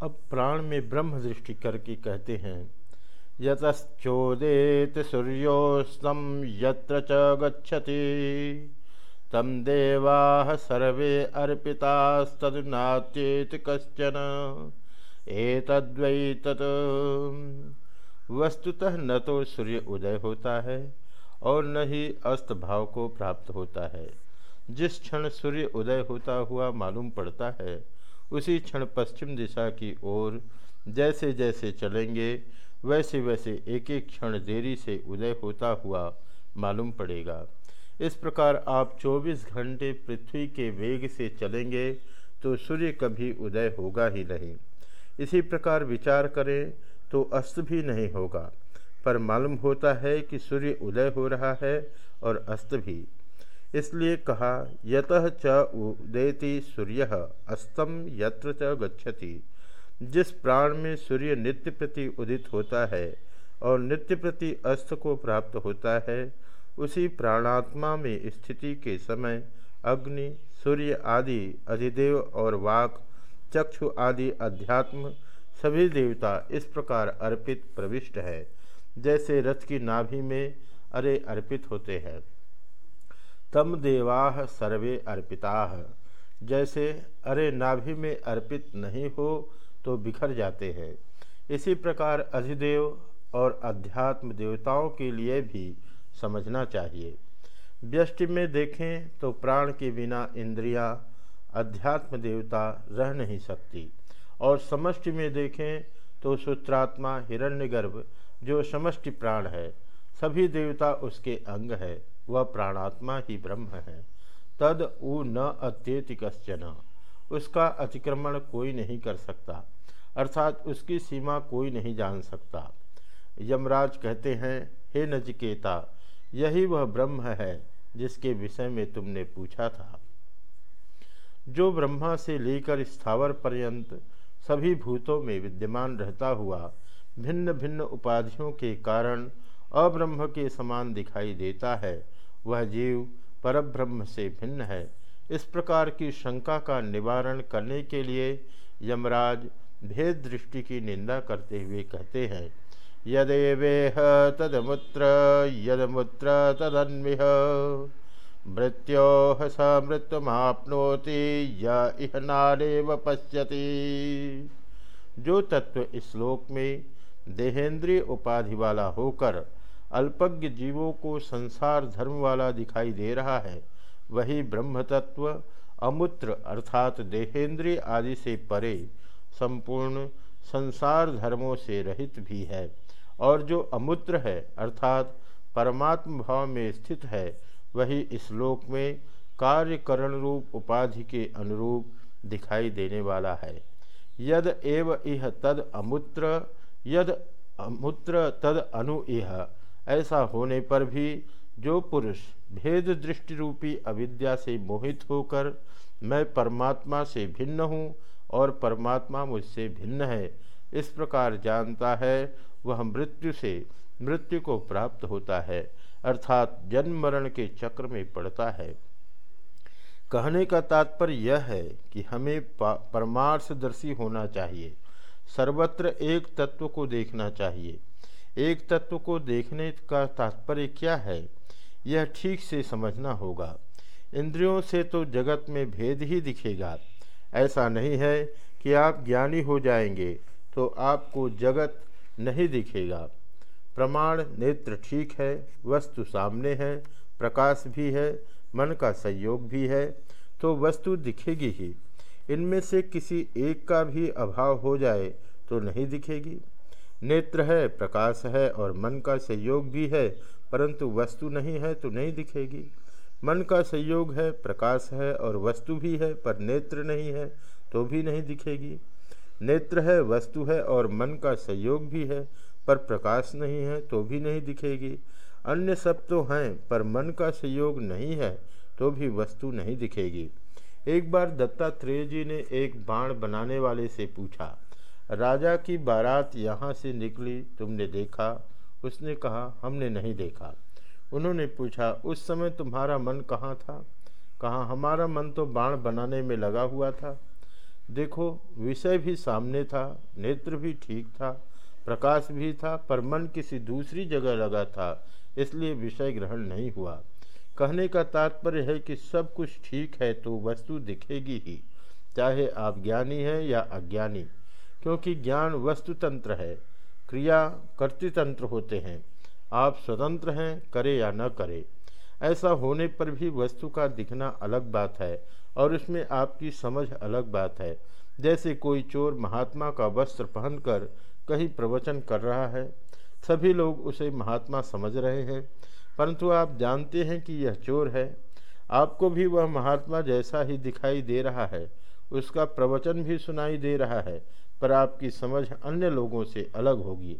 अब प्राण में ब्रह्म दृष्टि करके कहते हैं, यतश्चोदेत सूर्योस्तम यत्र च गच्छति तम देवा सर्वे अर्पितास्तदनात्येत कश्चन एतद्वै तत् वस्तुतः न तो सूर्य उदय होता है और न ही अस्त भाव को प्राप्त होता है। जिस क्षण सूर्य उदय होता हुआ मालूम पड़ता है उसी क्षण पश्चिम दिशा की ओर जैसे जैसे चलेंगे वैसे वैसे एक एक क्षण देरी से उदय होता हुआ मालूम पड़ेगा। इस प्रकार आप 24 घंटे पृथ्वी के वेग से चलेंगे तो सूर्य कभी उदय होगा ही नहीं। इसी प्रकार विचार करें तो अस्त भी नहीं होगा, पर मालूम होता है कि सूर्य उदय हो रहा है और अस्त भी। इसलिए कहा, यत च उदेति सूर्य, अस्तम यत्र च गच्छति। जिस प्राण में सूर्य नित्य प्रति उदित होता है और नित्य प्रति अस्त को प्राप्त होता है, उसी प्राणात्मा में स्थिति के समय अग्नि, सूर्य आदि अधिदेव और वाक, चक्षु आदि अध्यात्म सभी देवता इस प्रकार अर्पित प्रविष्ट है, जैसे रथ की नाभि में अरे अर्पित होते हैं। तम देवा सर्वे अर्पिता। जैसे अरे नाभि में अर्पित नहीं हो तो बिखर जाते हैं। इसी प्रकार अधिदेव और अध्यात्म देवताओं के लिए भी समझना चाहिए। व्यष्टि में देखें तो प्राण के बिना इंद्रियाँ, अध्यात्म देवता रह नहीं सकती। और समष्टि में देखें तो सूत्रात्मा हिरण्यगर्भ, जो समष्टि प्राण है, सभी देवता उसके अंग है। वह प्राणात्मा ही ब्रह्म है। तद उ न अत्येति कश्चन। उसका अतिक्रमण कोई नहीं कर सकता, अर्थात उसकी सीमा कोई नहीं जान सकता। यमराज कहते हैं, हे नचिकेता, यही वह ब्रह्म है जिसके विषय में तुमने पूछा था। जो ब्रह्मा से लेकर स्थावर पर्यंत सभी भूतों में विद्यमान रहता हुआ भिन्न भिन्न उपाधियों के कारण अब्रह्म के समान दिखाई देता है। वह जीव परब्रह्म से भिन्न है। इस प्रकार की शंका का निवारण करने के लिए यमराज भेद दृष्टि की निंदा करते हुए कहते हैं, यदेवेह तदमुत्र, यदमुत्र तदन्विह। मृत्यो स मृत्युमाप्नोति, य इह नारेव पश्यति। जो तत्व इस श्लोक में देहेंद्रीय उपाधि वाला होकर अल्पज्ञ जीवों को संसार धर्म वाला दिखाई दे रहा है। वही ब्रह्म तत्व अमूत्र अर्थात देहेंद्रिय आदि से परे, संपूर्ण संसार धर्मों से रहित भी है। और जो अमूत्र है, अर्थात परमात्म भाव में स्थित है, वही इस श्लोक में कार्यकरण रूप उपाधि के अनुरूप दिखाई देने वाला है। यद एव इह तद अमूत्र, यद अमूत्र तद अनु इह। ऐसा होने पर भी जो पुरुष भेद दृष्टि रूपी अविद्या से मोहित होकर मैं परमात्मा से भिन्न हूँ और परमात्मा मुझसे भिन्न है, इस प्रकार जानता है, वह मृत्यु से मृत्यु को प्राप्त होता है, अर्थात जन्म मरण के चक्र में पड़ता है। कहने का तात्पर्य यह है कि हमें परमार्थदर्शी होना चाहिए, सर्वत्र एक तत्व को देखना चाहिए। एक तत्व को देखने का तात्पर्य क्या है? यह ठीक से समझना होगा। इंद्रियों से तो जगत में भेद ही दिखेगा। ऐसा नहीं है कि आप ज्ञानी हो जाएँगे तो आपको जगत नहीं दिखेगा। प्रमाण नेत्र ठीक है, वस्तु सामने है, प्रकाश भी है, मन का संयोग भी है तो वस्तु दिखेगी ही। इनमें से किसी एक का भी अभाव हो जाए तो नहीं दिखेगी। नेत्र है, प्रकाश है और मन का संयोग भी है, परंतु वस्तु नहीं है तो नहीं दिखेगी। मन का संयोग है, प्रकाश है और वस्तु भी है, पर नेत्र नहीं है तो भी नहीं दिखेगी। नेत्र है, वस्तु है और मन का संयोग भी है, पर प्रकाश नहीं है तो भी नहीं दिखेगी। अन्य सब तो हैं, पर मन का संयोग नहीं है तो भी वस्तु नहीं दिखेगी। एक बार दत्तात्रेय जी ने एक बाण बनाने वाले से पूछा राजा की बारात यहाँ से निकली, तुमने देखा? उसने कहा, हमने नहीं देखा। उन्होंने पूछा, उस समय तुम्हारा मन कहाँ था? कहा, हमारा मन तो बाण बनाने में लगा हुआ था। देखो, विषय भी सामने था, नेत्र भी ठीक था, प्रकाश भी था, पर मन किसी दूसरी जगह लगा था, इसलिए विषय ग्रहण नहीं हुआ। कहने का तात्पर्य है कि सब कुछ ठीक है तो वस्तु दिखेगी ही, चाहे आप ज्ञानी हैं या अज्ञानी। क्योंकि ज्ञान वस्तुतंत्र है, क्रिया कर्तृतंत्र होते हैं। आप स्वतंत्र हैं, करे या न करे। ऐसा होने पर भी वस्तु का दिखना अलग बात है और उसमें आपकी समझ अलग बात है। जैसे कोई चोर महात्मा का वस्त्र पहनकर कहीं प्रवचन कर रहा है, सभी लोग उसे महात्मा समझ रहे हैं, परंतु आप जानते हैं कि यह चोर है। आपको भी वह महात्मा जैसा ही दिखाई दे रहा है, उसका प्रवचन भी सुनाई दे रहा है पर आपकी समझ अन्य लोगों से अलग होगी।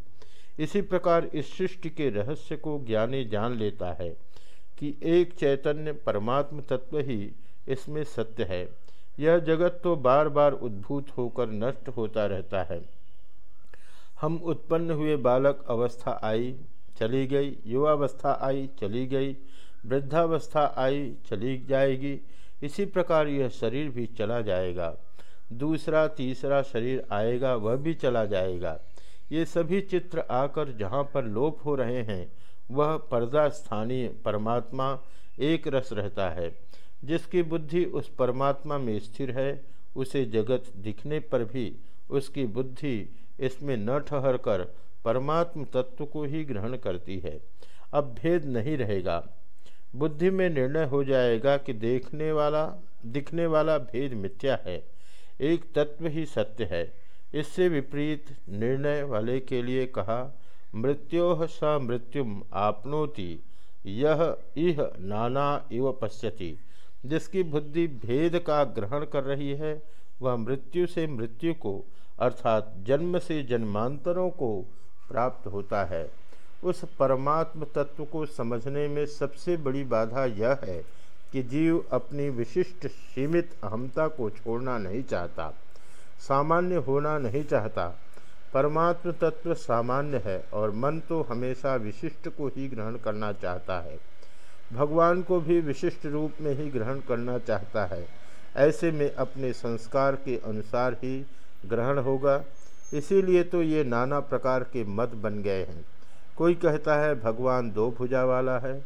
इसी प्रकार इस सृष्टि के रहस्य को ज्ञानी जान लेता है कि एक चैतन्य परमात्म तत्व ही इसमें सत्य है। यह जगत तो बार बार उद्भूत होकर नष्ट होता रहता है। हम उत्पन्न हुए बालक अवस्था आई, चली गई, युवावस्था आई, चली गई, वृद्धावस्था आई, चली जाएगी। इसी प्रकार यह शरीर भी चला जाएगा। दूसरा, तीसरा शरीर आएगा, वह भी चला जाएगा। ये सभी चित्र आकर जहाँ पर लोप हो रहे हैं, वह पर्दा स्थानीय परमात्मा एक रस रहता है। जिसकी बुद्धि उस परमात्मा में स्थिर है, उसे जगत दिखने पर भी उसकी बुद्धि इसमें न ठहर कर परमात्म तत्व को ही ग्रहण करती है। अब भेद नहीं रहेगा। बुद्धि में निर्णय हो जाएगा कि देखने वाला, दिखने वाला भेद मिथ्या है। एक तत्व ही सत्य है। इससे विपरीत निर्णय वाले के लिए कहा, मृत्यो स मृत्युम आपनोति यह इह नाना इव पश्यति। जिसकी बुद्धि भेद का ग्रहण कर रही है, वह मृत्यु से मृत्यु को, अर्थात जन्म से जन्मांतरों को, प्राप्त होता है। उस परमात्म तत्व को समझने में सबसे बड़ी बाधा यह है कि जीव अपनी विशिष्ट सीमित अहमता को छोड़ना नहीं चाहता, सामान्य होना नहीं चाहता। परमात्म तत्व सामान्य है और मन तो हमेशा विशिष्ट को ही ग्रहण करना चाहता है। भगवान को भी विशिष्ट रूप में ही ग्रहण करना चाहता है। ऐसे में अपने संस्कार के अनुसार ही ग्रहण होगा। इसीलिए तो ये नाना प्रकार के मत बन गए हैं। कोई कहता है, भगवान दो भुजा वाला है।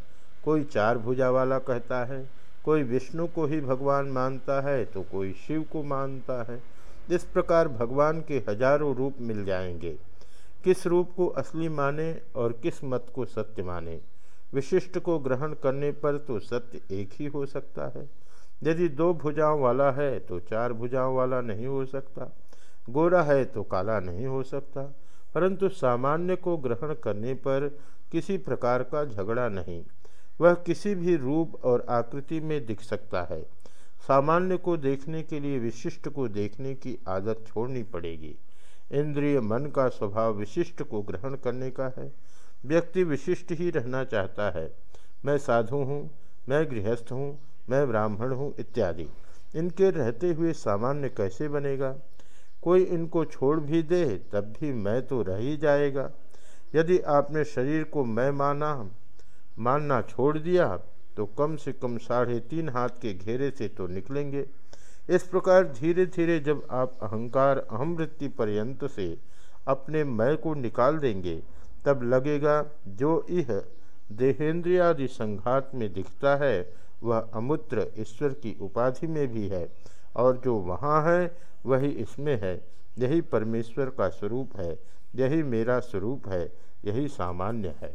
कोई चार भुजा वाला कहता है, कोई विष्णु को ही भगवान मानता है तो कोई शिव को मानता है। इस प्रकार भगवान के हज़ारों रूप मिल जाएँगे। किस रूप को असली माने और किस मत को सत्य माने? विशिष्ट को ग्रहण करने पर तो सत्य एक ही हो सकता है। यदि दो भुजाओं वाला है तो चार भुजाओं वाला नहीं हो सकता। गोरा है तो काला नहीं हो सकता। परंतु सामान्य को ग्रहण करने पर किसी प्रकार का झगड़ा नहीं। वह किसी भी रूप और आकृति में दिख सकता है। सामान्य को देखने के लिए विशिष्ट को देखने की आदत छोड़नी पड़ेगी। इंद्रिय मन का स्वभाव विशिष्ट को ग्रहण करने का है। व्यक्ति विशिष्ट ही रहना चाहता है। मैं साधु हूँ, मैं गृहस्थ हूँ, मैं ब्राह्मण हूँ इत्यादि। इनके रहते हुए सामान्य कैसे बनेगा? कोई इनको छोड़ भी दे, तब भी मैं तो रह ही जाएगा। यदि आपने शरीर को मैं माना मानना छोड़ दिया तो कम से कम साढ़े तीन हाथ के घेरे से तो निकलेंगे। इस प्रकार धीरे धीरे जब आप अहंकार अहम वृत्ति पर्यंत से अपने मय को निकाल देंगे, तब लगेगा, जो यह देहेंद्रियादि संघात में दिखता है, वह अमूत्र ईश्वर की उपाधि में भी है, और जो वहाँ है, वही इसमें है। यही परमेश्वर का स्वरूप है, यही मेरा स्वरूप है, यही सामान्य है।